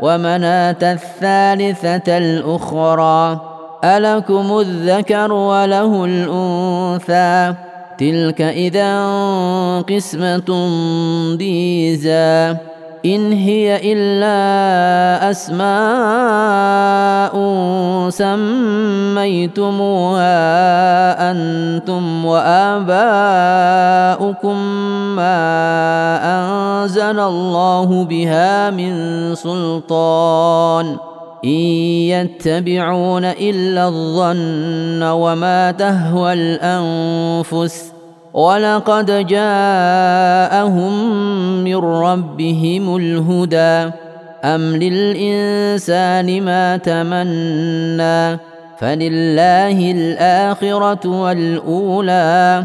ومناة الثالثة الأخرى ألكم الذكر وله الأنثى؟ تلك إذا قسمة ضيزى. إن هي إلا أسماء سميتموها أنتم وآباؤكم ما أنزل الله بها من سلطان. إن يتبعون إلا الظن وما تهوى الأنفس. ولقد جاءهم من ربهم الهدى. أم للإنسان ما تمنى؟ فلله الآخرة والأولى.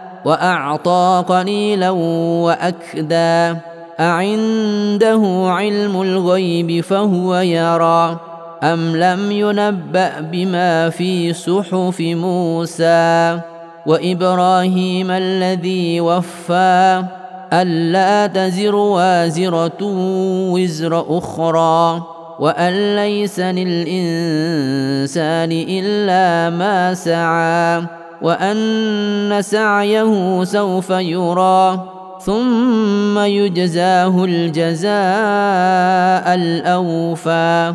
واعطى قليلا واكدى أعنده علم الغيب فهو يرى. أم لم ينبأ بما في صحف موسى؟ وإبراهيم الذي وفى. ألا تزر وازرة وزر أخرى. وأن ليس للإنسان إلا ما سعى. وان سعيه سوف يرى ثم يجزاه الجزاء الأوفى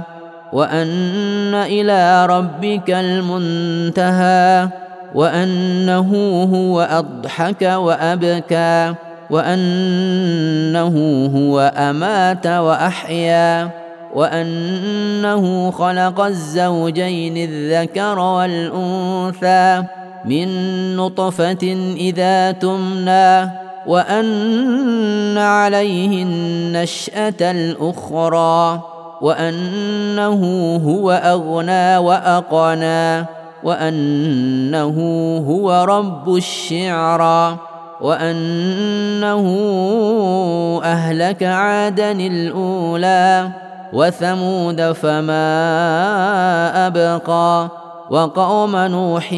وأن إلى ربك المنتهى وأنه هو أضحك وأبكى وأنه هو أمات وأحيا وأنه خلق الزوجين الذكر والأنثى من نطفة إذا تمنى وأن عليه النشأة الأخرى وأنه هو أغنى وأقنى وأنه هو رب الشعرى وأنه أهلك عادا الأولى وثمود فما أبقى وقوم نوح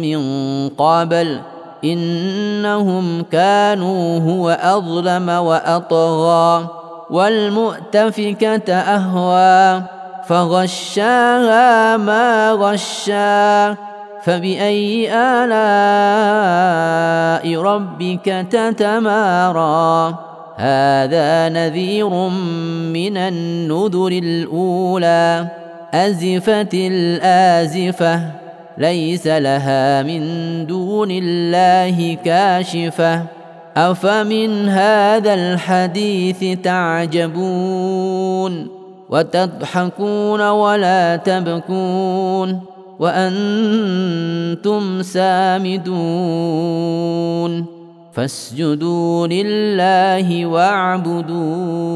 من قبل إنهم كانوا هو أظلم وأطغى والمؤتفكة أهوى فغشاها ما غشا فبأي آلاء ربك تتمارى؟ هذا نذير من النذر الأولى أزفت الآزفة ليس لها من دون الله كاشفة. أفمن هذا الحديث تعجبون؟ وتضحكون ولا تبكون؟ وأنتم سامدون؟ فاسجدوا لله واعبدوا